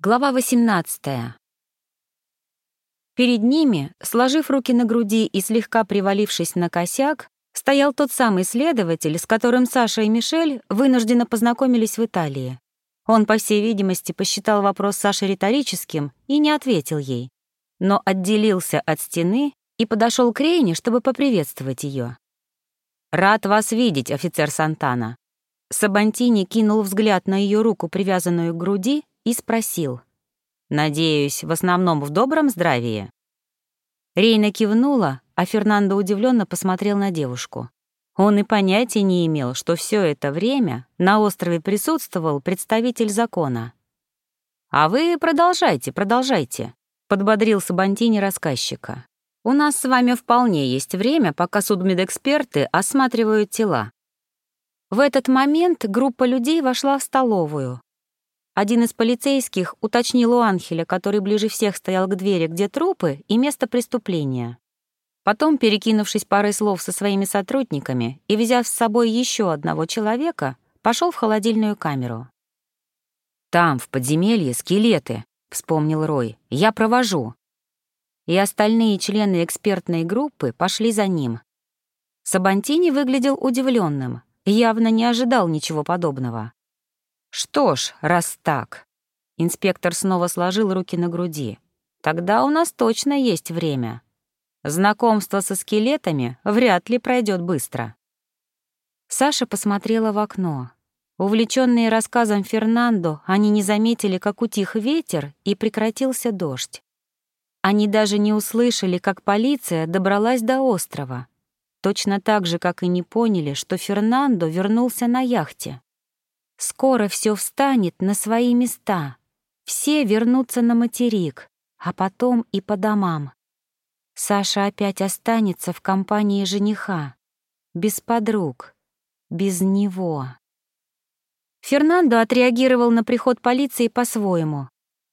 Глава 18. Перед ними, сложив руки на груди и слегка привалившись на косяк, стоял тот самый следователь, с которым Саша и Мишель вынужденно познакомились в Италии. Он, по всей видимости, посчитал вопрос Саши риторическим и не ответил ей, но отделился от стены и подошел к Рейне, чтобы поприветствовать ее. «Рад вас видеть, офицер Сантана». Сабантини кинул взгляд на ее руку, привязанную к груди, и спросил. «Надеюсь, в основном в добром здравии?» Рейна кивнула, а Фернандо удивленно посмотрел на девушку. Он и понятия не имел, что все это время на острове присутствовал представитель закона. «А вы продолжайте, продолжайте», — подбодрил Сабантини рассказчика. «У нас с вами вполне есть время, пока судмедэксперты осматривают тела». В этот момент группа людей вошла в столовую, один из полицейских уточнил у Анхеля, который ближе всех стоял к двери, где трупы и место преступления. Потом, перекинувшись парой слов со своими сотрудниками и взяв с собой еще одного человека, пошел в холодильную камеру. «Там, в подземелье, скелеты», — вспомнил Рой. «Я провожу». И остальные члены экспертной группы пошли за ним. Сабантини выглядел удивленным, явно не ожидал ничего подобного. «Что ж, раз так...» Инспектор снова сложил руки на груди. «Тогда у нас точно есть время. Знакомство со скелетами вряд ли пройдет быстро». Саша посмотрела в окно. Увлеченные рассказом Фернандо, они не заметили, как утих ветер и прекратился дождь. Они даже не услышали, как полиция добралась до острова. Точно так же, как и не поняли, что Фернандо вернулся на яхте. Скоро все встанет на свои места. Все вернутся на материк, а потом и по домам. Саша опять останется в компании жениха. Без подруг. Без него. Фернандо отреагировал на приход полиции по-своему.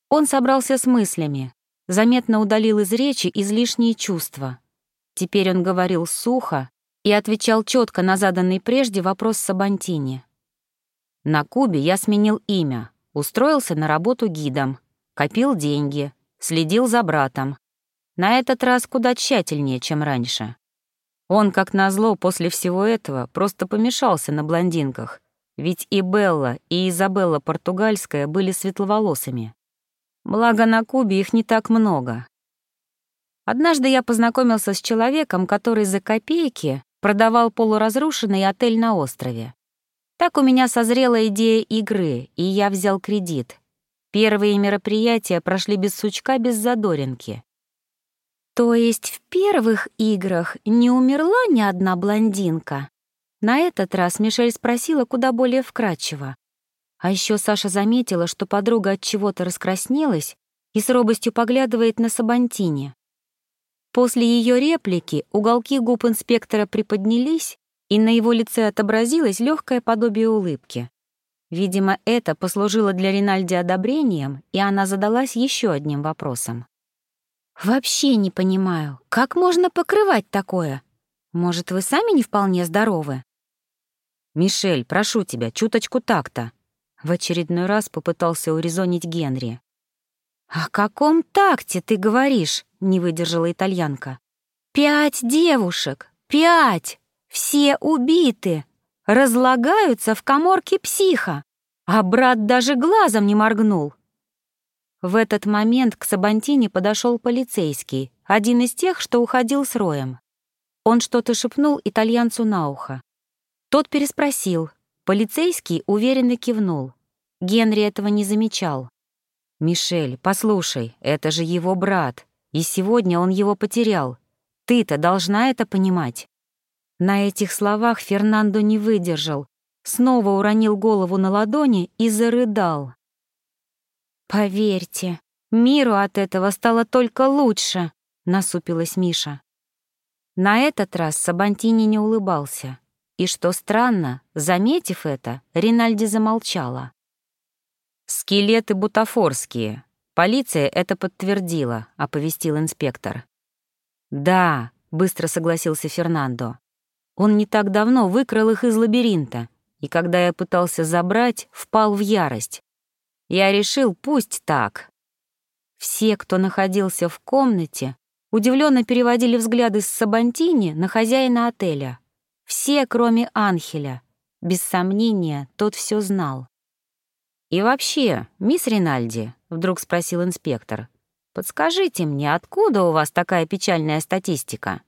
Он собрался с мыслями, заметно удалил из речи излишние чувства. Теперь он говорил сухо и отвечал четко на заданный прежде вопрос Сабантини. На Кубе я сменил имя, устроился на работу гидом, копил деньги, следил за братом. На этот раз куда тщательнее, чем раньше. Он, как назло, после всего этого просто помешался на блондинках, ведь и Белла, и Изабелла Португальская были светловолосыми. Благо, на Кубе их не так много. Однажды я познакомился с человеком, который за копейки продавал полуразрушенный отель на острове. Так у меня созрела идея игры, и я взял кредит. Первые мероприятия прошли без сучка, без задоринки. То есть в первых играх не умерла ни одна блондинка? На этот раз Мишель спросила куда более вкратчиво. А еще Саша заметила, что подруга от чего-то раскраснелась и с робостью поглядывает на Сабантине. После ее реплики уголки губ инспектора приподнялись, и на его лице отобразилось легкое подобие улыбки. Видимо, это послужило для Ринальди одобрением, и она задалась еще одним вопросом. «Вообще не понимаю, как можно покрывать такое? Может, вы сами не вполне здоровы?» «Мишель, прошу тебя, чуточку так-то», — в очередной раз попытался урезонить Генри. «О каком такте ты говоришь?» — не выдержала итальянка. «Пять девушек! Пять! Все убиты, разлагаются в коморке психа, а брат даже глазом не моргнул. В этот момент к Сабантине подошел полицейский, один из тех, что уходил с Роем. Он что-то шепнул итальянцу на ухо. Тот переспросил. Полицейский уверенно кивнул. Генри этого не замечал. «Мишель, послушай, это же его брат, и сегодня он его потерял. Ты-то должна это понимать». На этих словах Фернандо не выдержал, снова уронил голову на ладони и зарыдал. «Поверьте, миру от этого стало только лучше», — насупилась Миша. На этот раз Сабантини не улыбался. И что странно, заметив это, Ринальди замолчала. «Скелеты бутафорские. Полиция это подтвердила», — оповестил инспектор. «Да», — быстро согласился Фернандо. Он не так давно выкрал их из лабиринта, и когда я пытался забрать, впал в ярость. Я решил, пусть так. Все, кто находился в комнате, удивленно переводили взгляды с Сабантини на хозяина отеля. Все, кроме Анхеля. Без сомнения, тот все знал. «И вообще, мисс Ринальди», — вдруг спросил инспектор, «подскажите мне, откуда у вас такая печальная статистика?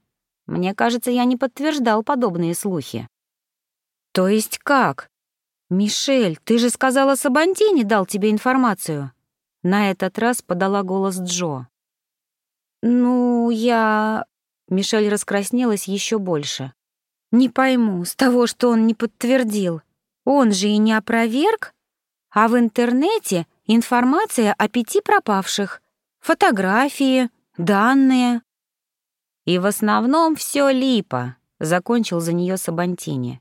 Мне кажется, я не подтверждал подобные слухи». «То есть как? Мишель, ты же сказала, Сабантини дал тебе информацию?» На этот раз подала голос Джо. «Ну, я...» Мишель раскраснелась еще больше. «Не пойму, с того, что он не подтвердил. Он же и не опроверг? А в интернете информация о пяти пропавших. Фотографии, данные». «И в основном все липа», — закончил за нее Сабантини.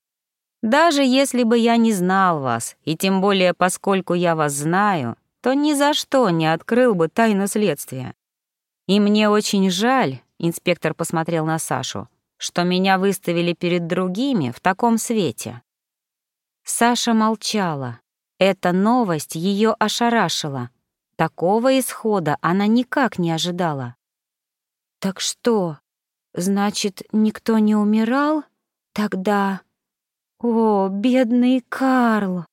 «Даже если бы я не знал вас, и тем более поскольку я вас знаю, то ни за что не открыл бы тайну следствия. И мне очень жаль, инспектор посмотрел на Сашу, что меня выставили перед другими в таком свете. Саша молчала. Эта новость ее ошарашила. Такого исхода она никак не ожидала. «Так что, значит, никто не умирал? Тогда...» «О, бедный Карл!»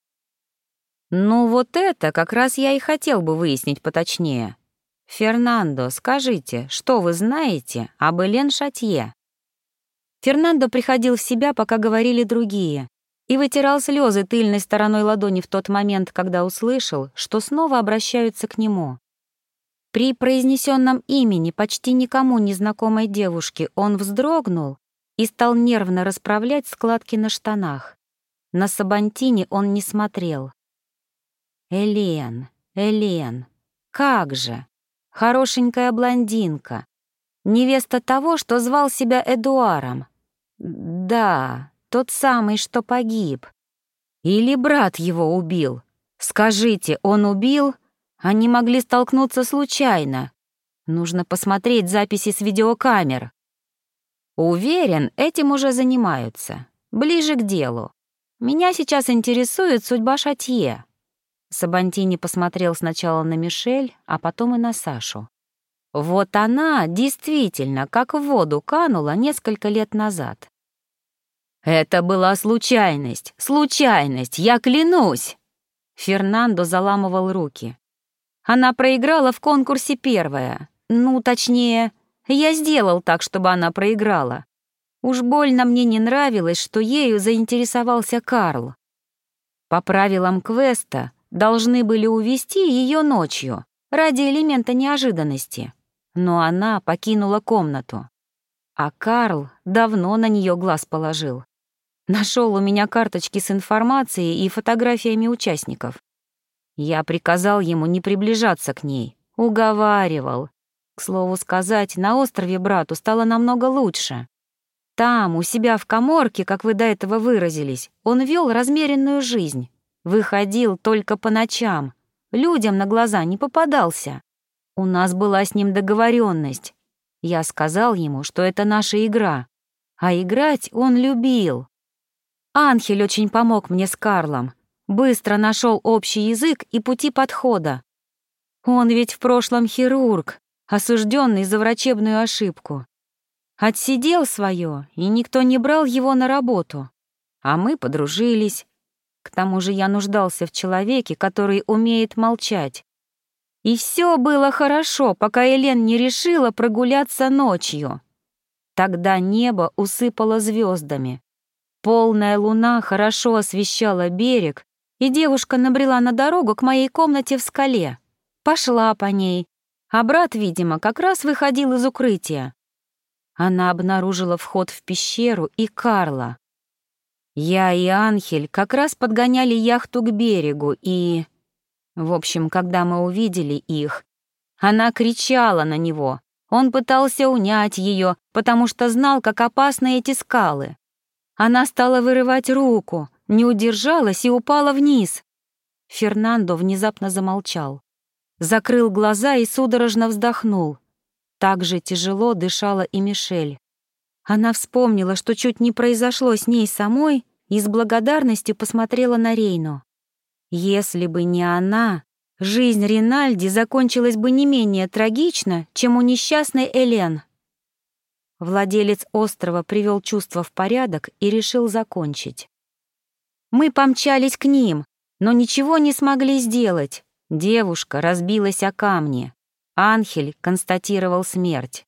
Ну вот это как раз я и хотел бы выяснить поточнее. Фернандо, скажите, что вы знаете об Элен Шатье? Фернандо приходил в себя, пока говорили другие, и вытирал слезы тыльной стороной ладони в тот момент, когда услышал, что снова обращаются к нему. При произнесенном имени почти никому незнакомой девушки он вздрогнул и стал нервно расправлять складки на штанах. На Сабантине он не смотрел. Элен, Элен, как же! Хорошенькая блондинка. Невеста того, что звал себя Эдуаром. Да, тот самый, что погиб. Или брат его убил. Скажите, он убил? Они могли столкнуться случайно. Нужно посмотреть записи с видеокамер. Уверен, этим уже занимаются. Ближе к делу. Меня сейчас интересует судьба Шатье. Сабантини посмотрел сначала на Мишель, а потом и на Сашу. Вот она действительно как в воду канула несколько лет назад. «Это была случайность, случайность, я клянусь!» Фернандо заламывал руки. Она проиграла в конкурсе первая. Ну, точнее, я сделал так, чтобы она проиграла. Уж больно мне не нравилось, что ею заинтересовался Карл. По правилам квеста, должны были увести ее ночью ради элемента неожиданности. Но она покинула комнату. А Карл давно на нее глаз положил. Нашел у меня карточки с информацией и фотографиями участников. Я приказал ему не приближаться к ней, уговаривал. К слову сказать, на острове брату стало намного лучше. Там, у себя в коморке, как вы до этого выразились, он вел размеренную жизнь. Выходил только по ночам, людям на глаза не попадался. У нас была с ним договоренность. Я сказал ему, что это наша игра, а играть он любил. Анхель очень помог мне с Карлом, быстро нашел общий язык и пути подхода. Он ведь в прошлом хирург, осужденный за врачебную ошибку. Отсидел свое, и никто не брал его на работу. А мы подружились, к тому же я нуждался в человеке, который умеет молчать. И все было хорошо, пока Элен не решила прогуляться ночью. Тогда небо усыпало звездами. Полная луна хорошо освещала берег, и девушка набрела на дорогу к моей комнате в скале. Пошла по ней, а брат, видимо, как раз выходил из укрытия. Она обнаружила вход в пещеру и Карла. Я и Анхель как раз подгоняли яхту к берегу, и... В общем, когда мы увидели их, она кричала на него. Он пытался унять ее, потому что знал, как опасны эти скалы. Она стала вырывать руку, не удержалась и упала вниз. Фернандо внезапно замолчал. Закрыл глаза и судорожно вздохнул. Так же тяжело дышала и Мишель. Она вспомнила, что чуть не произошло с ней самой, и с благодарностью посмотрела на Рейну. Если бы не она, жизнь Ринальди закончилась бы не менее трагично, чем у несчастной Элен. Владелец острова привел чувство в порядок и решил закончить. Мы помчались к ним, но ничего не смогли сделать. Девушка разбилась о камни. Анхель констатировал смерть.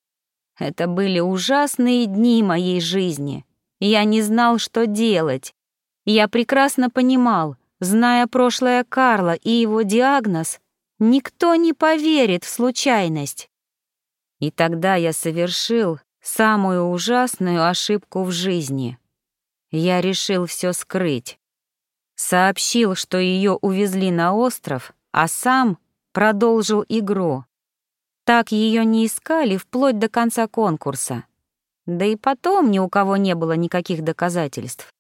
Это были ужасные дни моей жизни. Я не знал, что делать. Я прекрасно понимал, зная прошлое Карла и его диагноз, никто не поверит в случайность. И тогда я совершил самую ужасную ошибку в жизни. Я решил все скрыть. Сообщил, что ее увезли на остров, а сам продолжил игру. Так ее не искали вплоть до конца конкурса. Да и потом ни у кого не было никаких доказательств.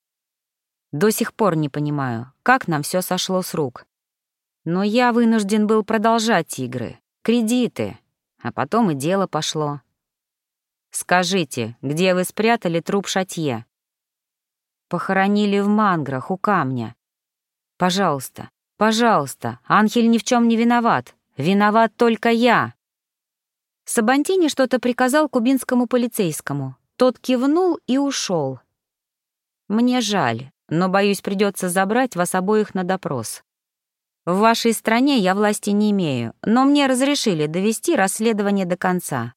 До сих пор не понимаю, как нам все сошло с рук. Но я вынужден был продолжать игры, кредиты, а потом и дело пошло. Скажите, где вы спрятали труп Шатье? Похоронили в манграх у камня. Пожалуйста, пожалуйста, Анхель ни в чем не виноват. Виноват только я. Сабантини что-то приказал кубинскому полицейскому. Тот кивнул и ушел. Мне жаль, но, боюсь, придется забрать вас обоих на допрос. В вашей стране я власти не имею, но мне разрешили довести расследование до конца.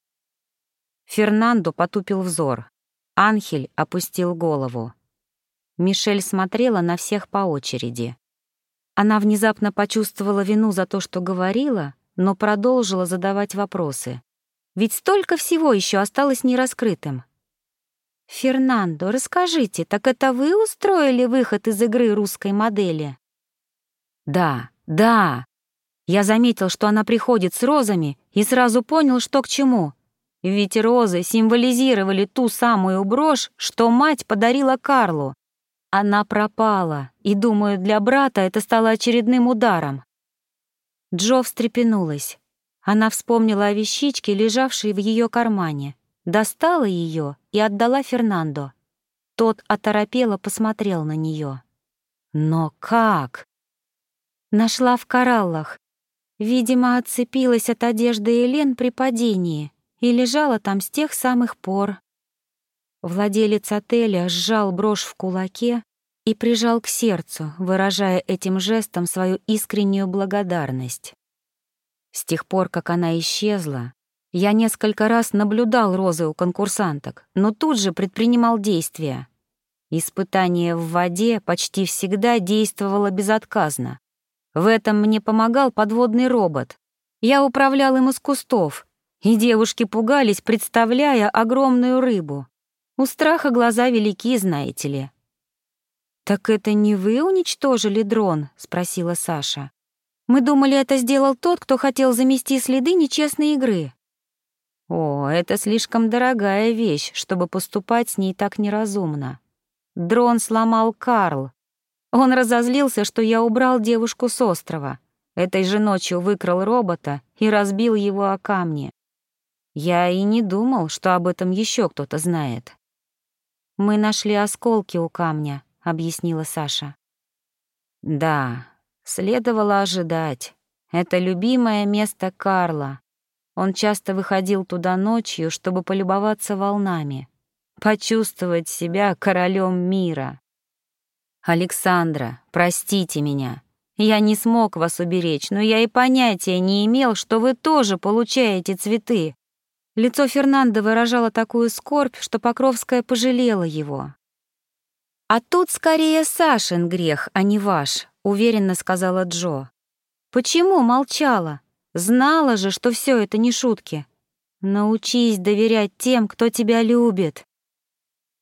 Фернандо потупил взор. Анхель опустил голову. Мишель смотрела на всех по очереди. Она внезапно почувствовала вину за то, что говорила, но продолжила задавать вопросы. Ведь столько всего еще осталось нераскрытым. «Фернандо, расскажите, так это вы устроили выход из игры русской модели?» «Да, да». Я заметил, что она приходит с розами, и сразу понял, что к чему. Ведь розы символизировали ту самую брошь, что мать подарила Карлу. Она пропала, и, думаю, для брата это стало очередным ударом. Джо встрепенулась. Она вспомнила о вещичке, лежавшей в ее кармане, достала ее и отдала Фернандо. Тот оторопело посмотрел на нее. «Но как?» Нашла в кораллах. Видимо, отцепилась от одежды Элен при падении и лежала там с тех самых пор. Владелец отеля сжал брошь в кулаке и прижал к сердцу, выражая этим жестом свою искреннюю благодарность. С тех пор, как она исчезла, я несколько раз наблюдал розы у конкурсанток, но тут же предпринимал действия. Испытание в воде почти всегда действовало безотказно. В этом мне помогал подводный робот. Я управлял им из кустов, и девушки пугались, представляя огромную рыбу. У страха глаза велики, знаете ли. «Так это не вы уничтожили дрон?» — спросила Саша. «Мы думали, это сделал тот, кто хотел замести следы нечестной игры». «О, это слишком дорогая вещь, чтобы поступать с ней так неразумно. Дрон сломал Карл. Он разозлился, что я убрал девушку с острова. Этой же ночью выкрал робота и разбил его о камни. Я и не думал, что об этом еще кто-то знает. «Мы нашли осколки у камня», — объяснила Саша. «Да, следовало ожидать. Это любимое место Карла. Он часто выходил туда ночью, чтобы полюбоваться волнами, почувствовать себя королем мира. «Александра, простите меня. Я не смог вас уберечь, но я и понятия не имел, что вы тоже получаете цветы. Лицо Фернандо выражало такую скорбь, что Покровская пожалела его. «А тут скорее Сашин грех, а не ваш», — уверенно сказала Джо. «Почему молчала? Знала же, что все это не шутки. Научись доверять тем, кто тебя любит».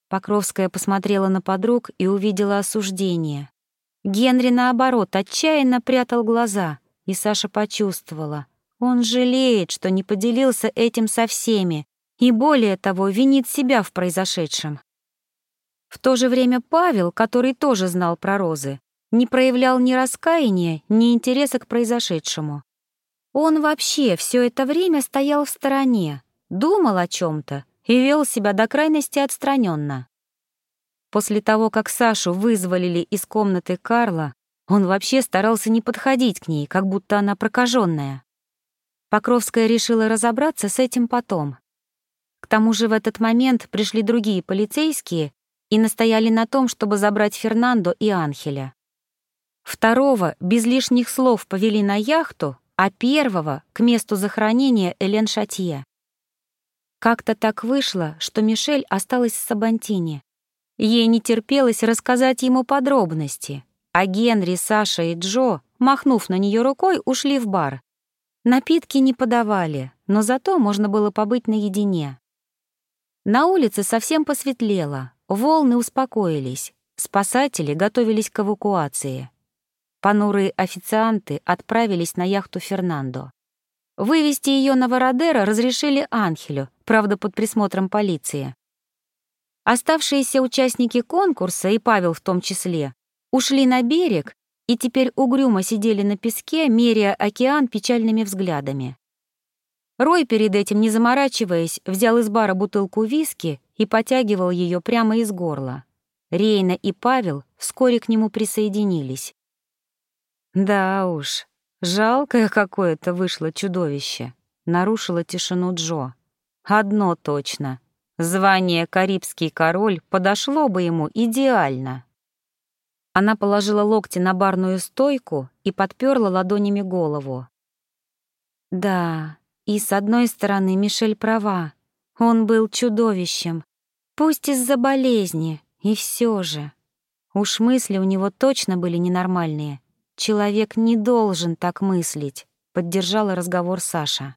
Покровская посмотрела на подруг и увидела осуждение. Генри, наоборот, отчаянно прятал глаза, и Саша почувствовала — он жалеет, что не поделился этим со всеми, и более того, винит себя в произошедшем. В то же время Павел, который тоже знал про розы, не проявлял ни раскаяния, ни интереса к произошедшему. Он вообще все это время стоял в стороне, думал о чем то и вел себя до крайности отстраненно. После того, как Сашу вызволили из комнаты Карла, Он вообще старался не подходить к ней, как будто она прокаженная. Покровская решила разобраться с этим потом. К тому же в этот момент пришли другие полицейские и настояли на том, чтобы забрать Фернандо и Анхеля. Второго без лишних слов повели на яхту, а первого — к месту захоронения Элен Шатье. Как-то так вышло, что Мишель осталась в Сабантине. Ей не терпелось рассказать ему подробности, а Генри, Саша и Джо, махнув на нее рукой, ушли в бар. Напитки не подавали, но зато можно было побыть наедине. На улице совсем посветлело, волны успокоились, спасатели готовились к эвакуации. Понурые официанты отправились на яхту Фернандо. Вывести ее на Вородеро разрешили Анхелю, правда, под присмотром полиции. Оставшиеся участники конкурса, и Павел в том числе, ушли на берег и теперь угрюмо сидели на песке, меряя океан печальными взглядами. Рой, перед этим не заморачиваясь, взял из бара бутылку виски и потягивал ее прямо из горла. Рейна и Павел вскоре к нему присоединились. Да уж, жалкое какое-то вышло чудовище, нарушило тишину Джо. Одно точно. Звание «Карибский король» подошло бы ему идеально. Она положила локти на барную стойку и подперла ладонями голову. Да, и с одной стороны Мишель права. Он был чудовищем. Пусть из-за болезни, и все же. Уж мысли у него точно были ненормальные. Человек не должен так мыслить, поддержала разговор Саша.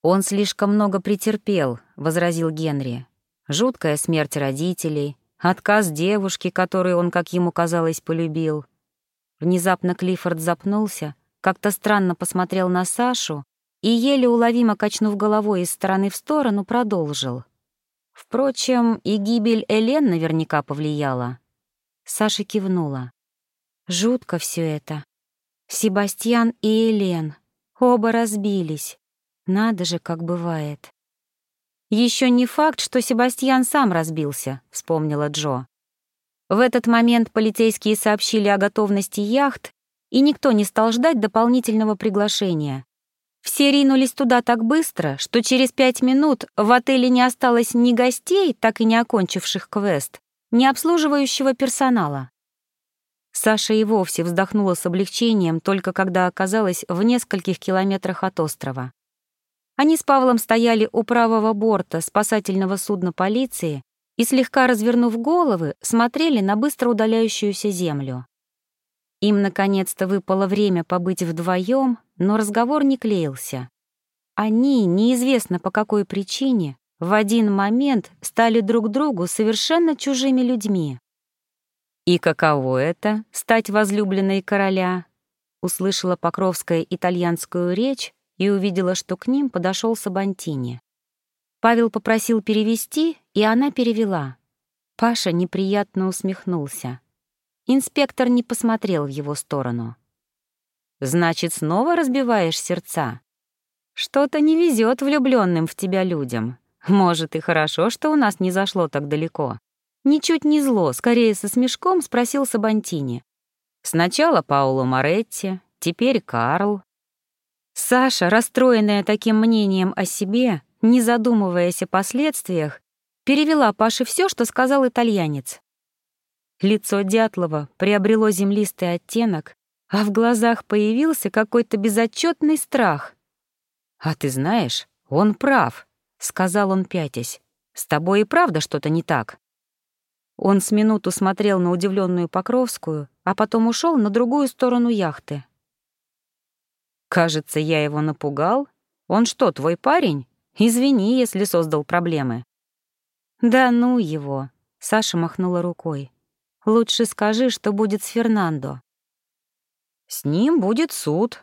Он слишком много претерпел, возразил Генри. Жуткая смерть родителей, Отказ девушки, которую он, как ему казалось, полюбил. Внезапно Клиффорд запнулся, как-то странно посмотрел на Сашу и, еле уловимо качнув головой из стороны в сторону, продолжил. Впрочем, и гибель Элен наверняка повлияла. Саша кивнула. Жутко все это. Себастьян и Элен. Оба разбились. Надо же, как бывает. Еще не факт, что Себастьян сам разбился, вспомнила Джо. В этот момент полицейские сообщили о готовности яхт, и никто не стал ждать дополнительного приглашения. Все ринулись туда так быстро, что через пять минут в отеле не осталось ни гостей, так и не окончивших квест, ни обслуживающего персонала. Саша и вовсе вздохнула с облегчением только когда оказалась в нескольких километрах от острова. Они с Павлом стояли у правого борта спасательного судна полиции и, слегка развернув головы, смотрели на быстро удаляющуюся землю. Им наконец-то выпало время побыть вдвоем, но разговор не клеился. Они, неизвестно по какой причине, в один момент стали друг другу совершенно чужими людьми. «И каково это — стать возлюбленной короля?» — услышала Покровская итальянскую речь, и увидела, что к ним подошел Сабантини. Павел попросил перевести, и она перевела. Паша неприятно усмехнулся. Инспектор не посмотрел в его сторону. «Значит, снова разбиваешь сердца? Что-то не везет влюбленным в тебя людям. Может, и хорошо, что у нас не зашло так далеко». Ничуть не зло, скорее со смешком спросил Сабантини. Сначала Пауло Моретти, теперь Карл, Саша, расстроенная таким мнением о себе, не задумываясь о последствиях, перевела Паше все, что сказал итальянец. Лицо Дятлова приобрело землистый оттенок, а в глазах появился какой-то безотчетный страх. «А ты знаешь, он прав», — сказал он пятясь. «С тобой и правда что-то не так». Он с минуту смотрел на удивленную Покровскую, а потом ушел на другую сторону яхты. Кажется, я его напугал. Он что, твой парень? Извини, если создал проблемы. Да ну его, Саша махнула рукой. Лучше скажи, что будет с Фернандо. С ним будет суд.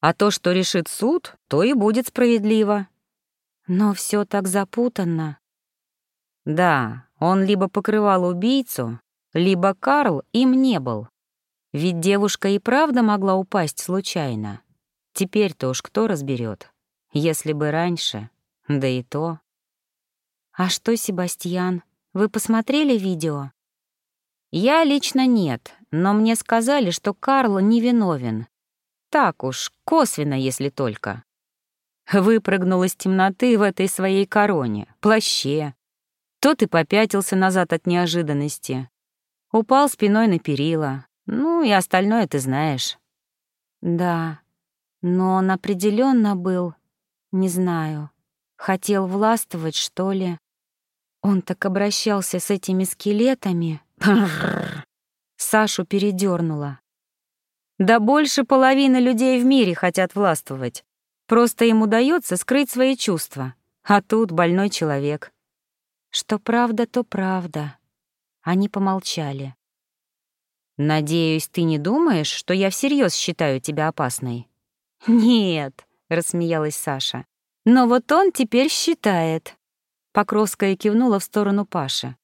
А то, что решит суд, то и будет справедливо. Но все так запутанно. Да, он либо покрывал убийцу, либо Карл им не был. Ведь девушка и правда могла упасть случайно. Теперь-то уж кто разберет? Если бы раньше, да и то. А что, Себастьян, вы посмотрели видео? Я лично нет, но мне сказали, что Карл невиновен. Так уж, косвенно, если только. Выпрыгнул из темноты в этой своей короне, плаще. Тот и попятился назад от неожиданности. Упал спиной на перила. Ну и остальное ты знаешь. Да, но он определенно был, не знаю, хотел властвовать, что ли. Он так обращался с этими скелетами. Сашу передернула. Да больше половины людей в мире хотят властвовать. Просто им удается скрыть свои чувства. А тут больной человек. Что правда, то правда. Они помолчали. «Надеюсь, ты не думаешь, что я всерьез считаю тебя опасной?» «Нет», — рассмеялась Саша. «Но вот он теперь считает». Покровская кивнула в сторону Паши.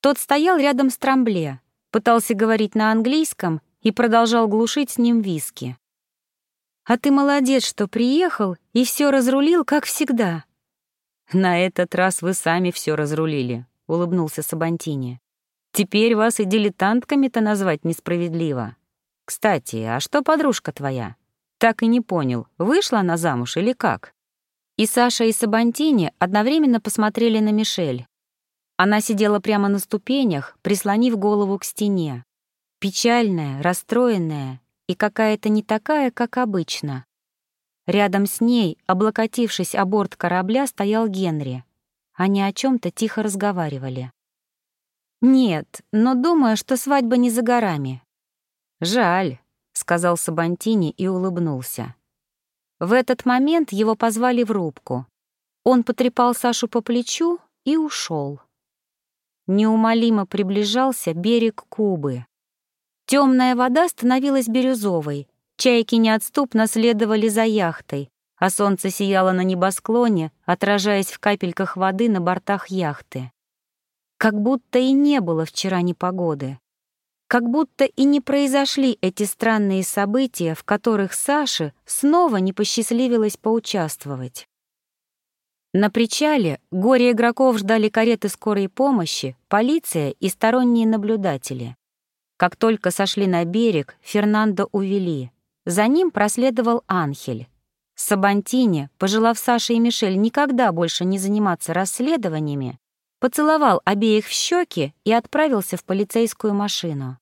Тот стоял рядом с Трамбле, пытался говорить на английском и продолжал глушить с ним виски. «А ты молодец, что приехал и все разрулил, как всегда». «На этот раз вы сами все разрулили», — улыбнулся Сабантини. «Теперь вас и дилетантками-то назвать несправедливо. Кстати, а что подружка твоя? Так и не понял, вышла она замуж или как?» И Саша, и Сабантини одновременно посмотрели на Мишель. Она сидела прямо на ступенях, прислонив голову к стене. Печальная, расстроенная и какая-то не такая, как обычно. Рядом с ней, облокотившись о борт корабля, стоял Генри. Они о чем то тихо разговаривали. «Нет, но думаю, что свадьба не за горами». «Жаль», — сказал Сабантини и улыбнулся. В этот момент его позвали в рубку. Он потрепал Сашу по плечу и ушел. Неумолимо приближался берег Кубы. Темная вода становилась бирюзовой, чайки неотступно следовали за яхтой, а солнце сияло на небосклоне, отражаясь в капельках воды на бортах яхты. Как будто и не было вчера непогоды. Как будто и не произошли эти странные события, в которых Саше снова не посчастливилось поучаствовать. На причале горе игроков ждали кареты скорой помощи, полиция и сторонние наблюдатели. Как только сошли на берег, Фернандо увели. За ним проследовал Анхель. Сабантини, пожелав Саше и Мишель никогда больше не заниматься расследованиями, поцеловал обеих в щеки и отправился в полицейскую машину.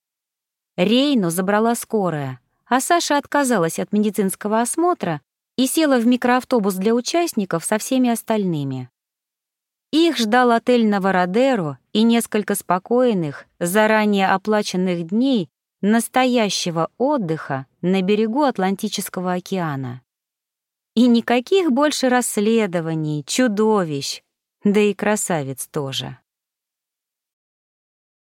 Рейну забрала скорая, а Саша отказалась от медицинского осмотра и села в микроавтобус для участников со всеми остальными. Их ждал отель Новородеро и несколько спокойных, заранее оплаченных дней настоящего отдыха на берегу Атлантического океана. И никаких больше расследований, чудовищ, да и красавец тоже.